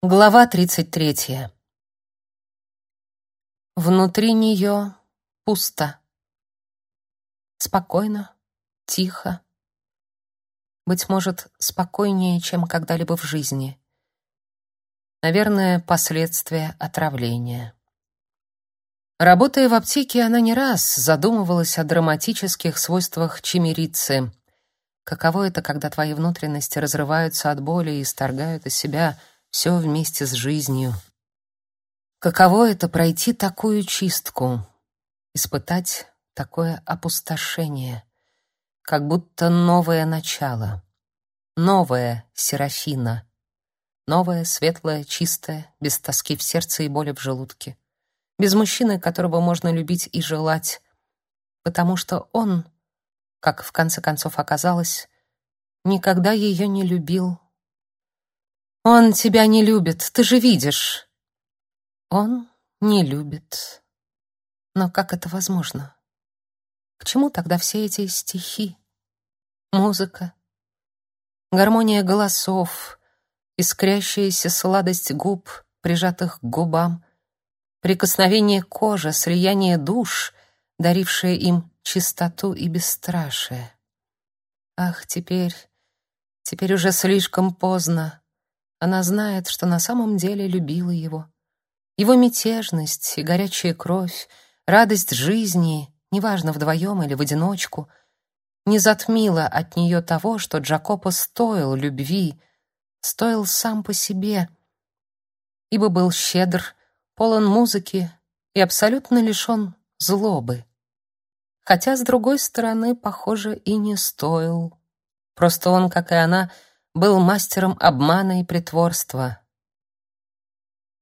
Глава 33. Внутри нее пусто. Спокойно, тихо. Быть может, спокойнее, чем когда-либо в жизни. Наверное, последствия отравления. Работая в аптеке, она не раз задумывалась о драматических свойствах чимерицы. Каково это, когда твои внутренности разрываются от боли и исторгают из себя все вместе с жизнью. Каково это пройти такую чистку, испытать такое опустошение, как будто новое начало, новая Серафина, новая, светлая, чистая, без тоски в сердце и боли в желудке, без мужчины, которого можно любить и желать, потому что он, как в конце концов оказалось, никогда ее не любил он тебя не любит, ты же видишь. Он не любит. Но как это возможно? К чему тогда все эти стихи? Музыка, гармония голосов, искрящаяся сладость губ, прижатых к губам, прикосновение кожи, слияние душ, дарившее им чистоту и бесстрашие. Ах, теперь, теперь уже слишком поздно. Она знает, что на самом деле любила его. Его мятежность и горячая кровь, радость жизни, неважно вдвоем или в одиночку, не затмила от нее того, что Джакопо стоил любви, стоил сам по себе, ибо был щедр, полон музыки и абсолютно лишен злобы. Хотя, с другой стороны, похоже, и не стоил. Просто он, как и она, — был мастером обмана и притворства.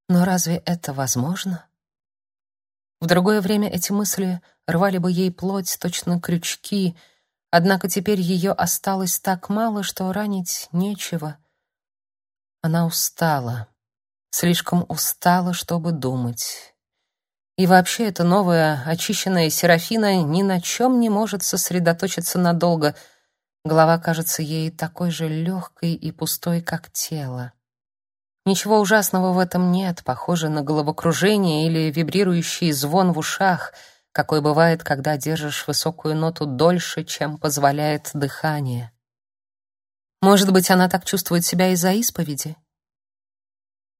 Но разве это возможно? В другое время эти мысли рвали бы ей плоть, точно крючки, однако теперь ее осталось так мало, что ранить нечего. Она устала, слишком устала, чтобы думать. И вообще эта новая, очищенная Серафина ни на чем не может сосредоточиться надолго — Голова кажется ей такой же легкой и пустой, как тело. Ничего ужасного в этом нет, похоже на головокружение или вибрирующий звон в ушах, какой бывает, когда держишь высокую ноту дольше, чем позволяет дыхание. Может быть, она так чувствует себя из-за исповеди?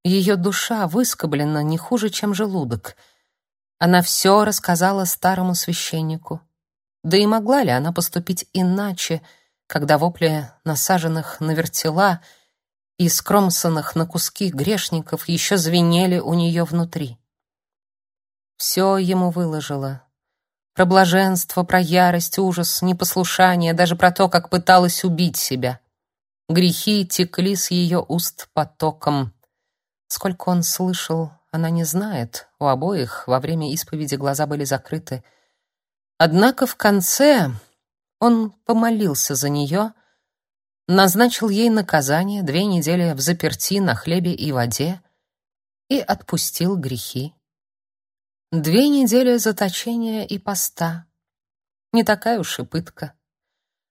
Ее душа выскоблена не хуже, чем желудок. Она все рассказала старому священнику. Да и могла ли она поступить иначе, когда вопли насаженных на вертела и скромсанных на куски грешников еще звенели у нее внутри. Все ему выложила. Про блаженство, про ярость, ужас, непослушание, даже про то, как пыталась убить себя. Грехи текли с ее уст потоком. Сколько он слышал, она не знает. У обоих во время исповеди глаза были закрыты. Однако в конце он помолился за нее, назначил ей наказание две недели в заперти на хлебе и воде и отпустил грехи. Две недели заточения и поста. Не такая уж и пытка.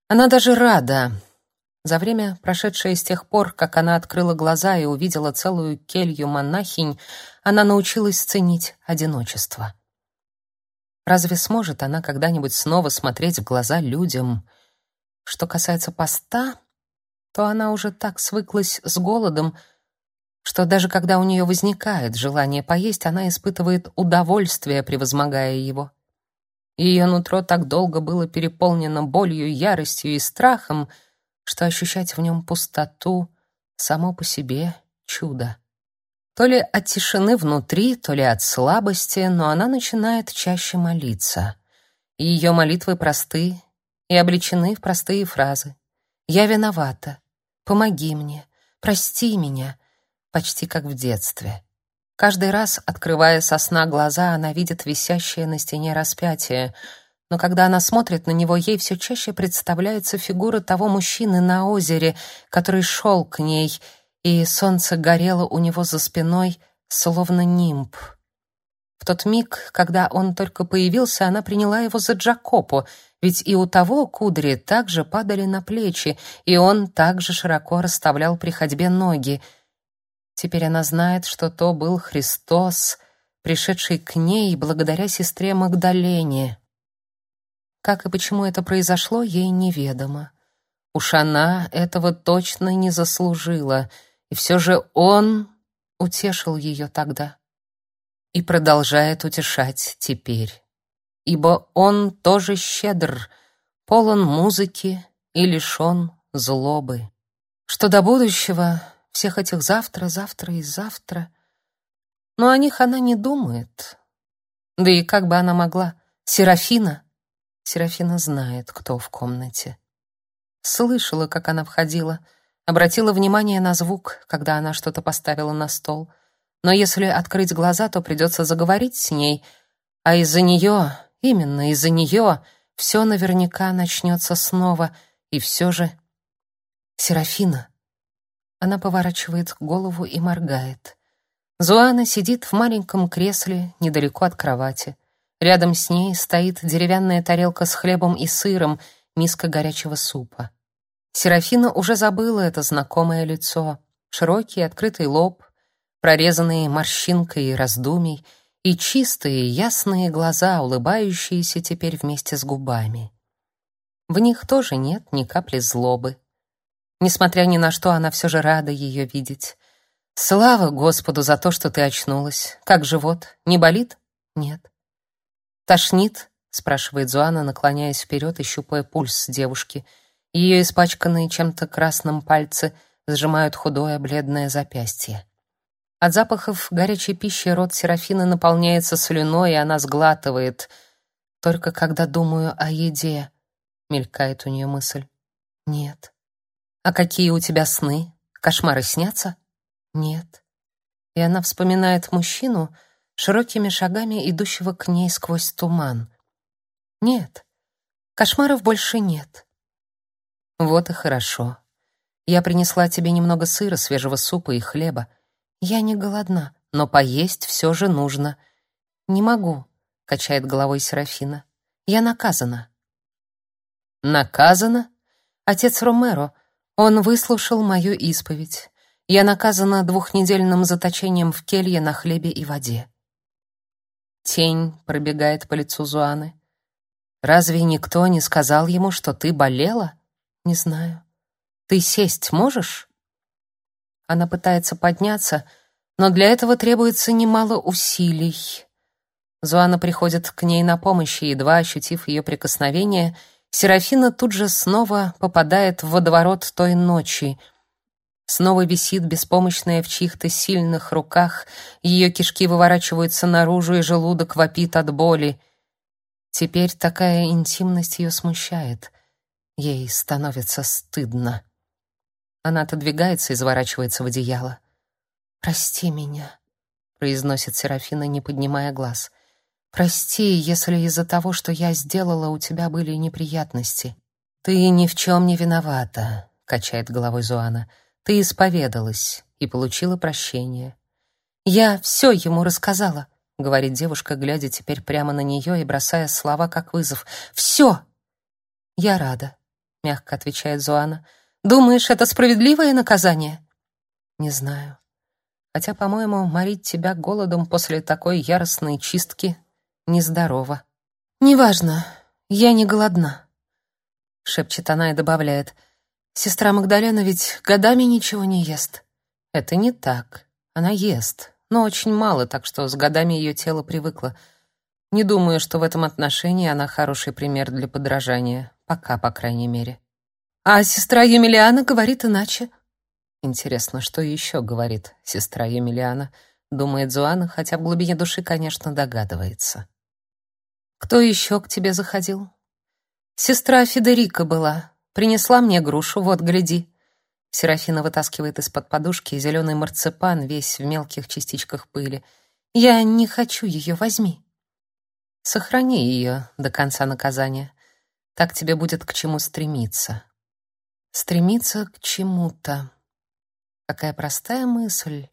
Она даже рада. За время, прошедшее с тех пор, как она открыла глаза и увидела целую келью монахинь, она научилась ценить одиночество. Разве сможет она когда-нибудь снова смотреть в глаза людям? Что касается поста, то она уже так свыклась с голодом, что даже когда у нее возникает желание поесть, она испытывает удовольствие, превозмогая его. Ее нутро так долго было переполнено болью, яростью и страхом, что ощущать в нем пустоту само по себе чудо. То ли от тишины внутри, то ли от слабости, но она начинает чаще молиться. ее молитвы просты и облечены в простые фразы. «Я виновата. Помоги мне. Прости меня». Почти как в детстве. Каждый раз, открывая со сна глаза, она видит висящее на стене распятие, но когда она смотрит на него, ей все чаще представляется фигура того мужчины на озере, который шел к ней — и солнце горело у него за спиной, словно нимб. В тот миг, когда он только появился, она приняла его за Джакопо, ведь и у того кудри также падали на плечи, и он также широко расставлял при ходьбе ноги. Теперь она знает, что то был Христос, пришедший к ней благодаря сестре Магдалене. Как и почему это произошло, ей неведомо. Уж она этого точно не заслужила, и все же он утешил ее тогда и продолжает утешать теперь. Ибо он тоже щедр, полон музыки и лишен злобы. Что до будущего, всех этих завтра, завтра и завтра. Но о них она не думает. Да и как бы она могла? Серафина? Серафина знает, кто в комнате. Слышала, как она входила, обратила внимание на звук, когда она что-то поставила на стол. Но если открыть глаза, то придется заговорить с ней, а из-за нее, именно из-за нее, все наверняка начнется снова, и все же... Серафина. Она поворачивает голову и моргает. Зуана сидит в маленьком кресле недалеко от кровати. Рядом с ней стоит деревянная тарелка с хлебом и сыром, миска горячего супа. Серафина уже забыла это знакомое лицо. Широкий открытый лоб, прорезанные морщинкой раздумий, и чистые, ясные глаза, улыбающиеся теперь вместе с губами. В них тоже нет ни капли злобы. Несмотря ни на что, она все же рада ее видеть. Слава Господу за то, что ты очнулась. Как живот? Не болит? Нет. Тошнит? спрашивает Зуана, наклоняясь вперед и щупая пульс девушки. Ее испачканные чем-то красным пальцы сжимают худое бледное запястье. От запахов горячей пищи рот Серафины наполняется слюной, и она сглатывает. Только когда думаю о еде, мелькает у нее мысль. Нет. А какие у тебя сны? Кошмары снятся? Нет. И она вспоминает мужчину, широкими шагами идущего к ней сквозь туман. Нет. Кошмаров больше нет. Вот и хорошо. Я принесла тебе немного сыра, свежего супа и хлеба. Я не голодна, но поесть все же нужно. Не могу, качает головой Серафина. Я наказана. Наказана? Отец Ромеро он выслушал мою исповедь. Я наказана двухнедельным заточением в келье на хлебе и воде. Тень пробегает по лицу Зуаны. Разве никто не сказал ему, что ты болела? Не знаю. Ты сесть можешь? Она пытается подняться, но для этого требуется немало усилий. Зуана приходит к ней на помощь, и едва ощутив ее прикосновение, Серафина тут же снова попадает в водоворот той ночи. Снова висит беспомощная в чьих-то сильных руках, ее кишки выворачиваются наружу, и желудок вопит от боли. Теперь такая интимность ее смущает. Ей становится стыдно. Она отодвигается и заворачивается в одеяло. «Прости меня», — произносит Серафина, не поднимая глаз. Прости, если из-за того, что я сделала, у тебя были неприятности. Ты ни в чем не виновата, качает головой Зуана. Ты исповедалась и получила прощение. Я все ему рассказала, говорит девушка, глядя теперь прямо на нее и бросая слова как вызов. Все. Я рада, мягко отвечает Зуана. Думаешь, это справедливое наказание? Не знаю. Хотя, по-моему, морить тебя голодом после такой яростной чистки нездорова. «Неважно, я не голодна», — шепчет она и добавляет. «Сестра Магдалена ведь годами ничего не ест». Это не так. Она ест, но очень мало, так что с годами ее тело привыкло. Не думаю, что в этом отношении она хороший пример для подражания. Пока, по крайней мере. А сестра Емельяна говорит иначе. Интересно, что еще говорит сестра Емельяна, думает Зуана, хотя в глубине души, конечно, догадывается. Кто еще к тебе заходил? Сестра Федерика была. Принесла мне грушу, вот, гляди. Серафина вытаскивает из-под подушки зеленый марципан, весь в мелких частичках пыли. Я не хочу ее, возьми. Сохрани ее до конца наказания. Так тебе будет к чему стремиться. Стремиться к чему-то. Какая простая мысль.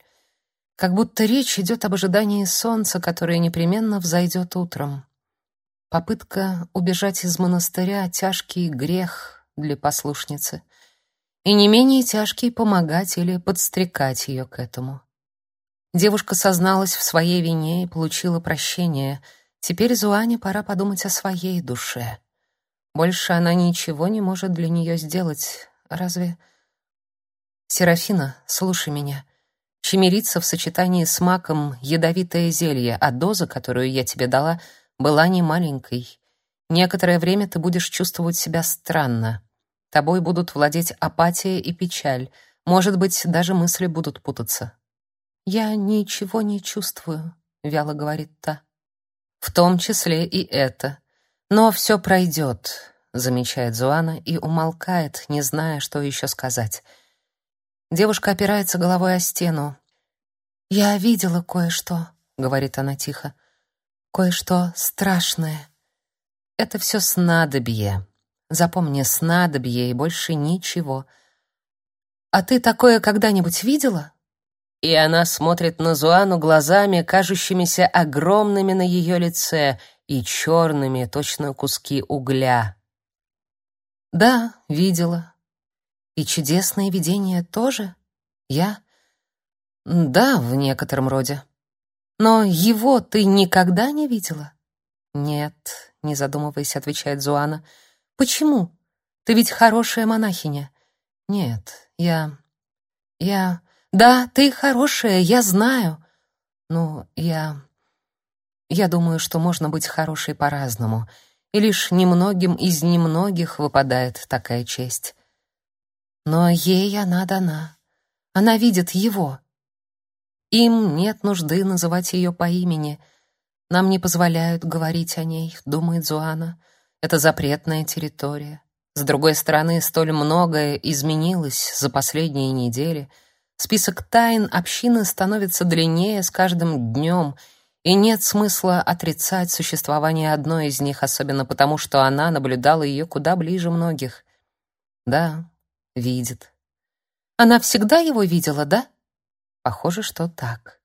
Как будто речь идет об ожидании солнца, которое непременно взойдет утром. Попытка убежать из монастыря — тяжкий грех для послушницы. И не менее тяжкий помогать или подстрекать ее к этому. Девушка созналась в своей вине и получила прощение. Теперь Зуане пора подумать о своей душе. Больше она ничего не может для нее сделать. Разве... Серафина, слушай меня. Чемерица в сочетании с маком — ядовитое зелье, а доза, которую я тебе дала, была не маленькой. Некоторое время ты будешь чувствовать себя странно. Тобой будут владеть апатия и печаль. Может быть, даже мысли будут путаться. «Я ничего не чувствую», — вяло говорит та. «В том числе и это. Но все пройдет», — замечает Зуана и умолкает, не зная, что еще сказать. Девушка опирается головой о стену. «Я видела кое-что», — говорит она тихо. «Кое-что страшное. Это все снадобье. Запомни, снадобье и больше ничего. А ты такое когда-нибудь видела?» И она смотрит на Зуану глазами, кажущимися огромными на ее лице и черными, точно куски угля. «Да, видела. И чудесные видения тоже? Я?» «Да, в некотором роде. Но его ты никогда не видела?» «Нет», — не задумываясь, отвечает Зуана. «Почему? Ты ведь хорошая монахиня». «Нет, я... я...» Да, ты хорошая, я знаю. Но я... Я думаю, что можно быть хорошей по-разному, и лишь немногим из немногих выпадает такая честь. Но ей она дана. Она видит его. Им нет нужды называть ее по имени. Нам не позволяют говорить о ней, думает Зуана. Это запретная территория. С другой стороны, столь многое изменилось за последние недели — Список тайн общины становится длиннее с каждым днем, и нет смысла отрицать существование одной из них, особенно потому, что она наблюдала ее куда ближе многих. Да, видит. Она всегда его видела, да? Похоже, что так.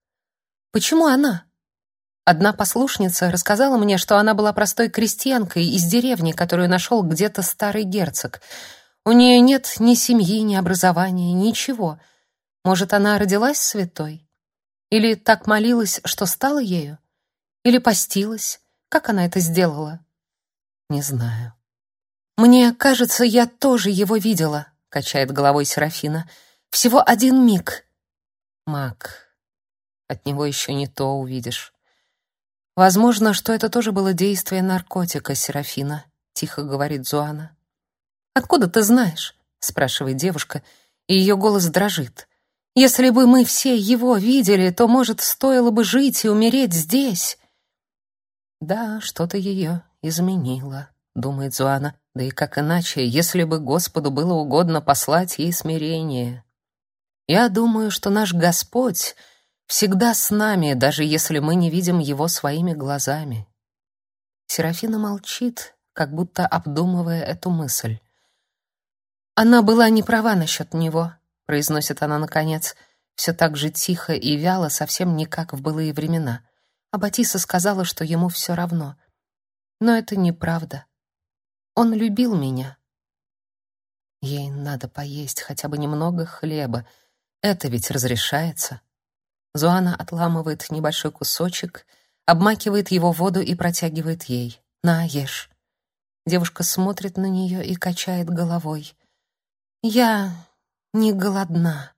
Почему она? Одна послушница рассказала мне, что она была простой крестьянкой из деревни, которую нашел где-то старый герцог. У нее нет ни семьи, ни образования, ничего — может, она родилась святой? Или так молилась, что стала ею? Или постилась? Как она это сделала? Не знаю. Мне кажется, я тоже его видела, качает головой Серафина. Всего один миг. Мак. От него еще не то увидишь. Возможно, что это тоже было действие наркотика, Серафина, тихо говорит Зуана. Откуда ты знаешь? спрашивает девушка, и ее голос дрожит. Если бы мы все его видели, то, может, стоило бы жить и умереть здесь. Да, что-то ее изменило, думает Зуана. Да и как иначе, если бы Господу было угодно послать ей смирение? Я думаю, что наш Господь всегда с нами, даже если мы не видим его своими глазами. Серафина молчит, как будто обдумывая эту мысль. Она была не права насчет него произносит она наконец, все так же тихо и вяло, совсем не как в былые времена. А Батиса сказала, что ему все равно. Но это неправда. Он любил меня. Ей надо поесть хотя бы немного хлеба. Это ведь разрешается. Зуана отламывает небольшой кусочек, обмакивает его в воду и протягивает ей. «На, ешь». Девушка смотрит на нее и качает головой. «Я не голодна.